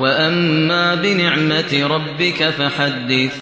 وَأَمَّا بِنِعْمَةِ رَبِّكَ فَحَدِّثْ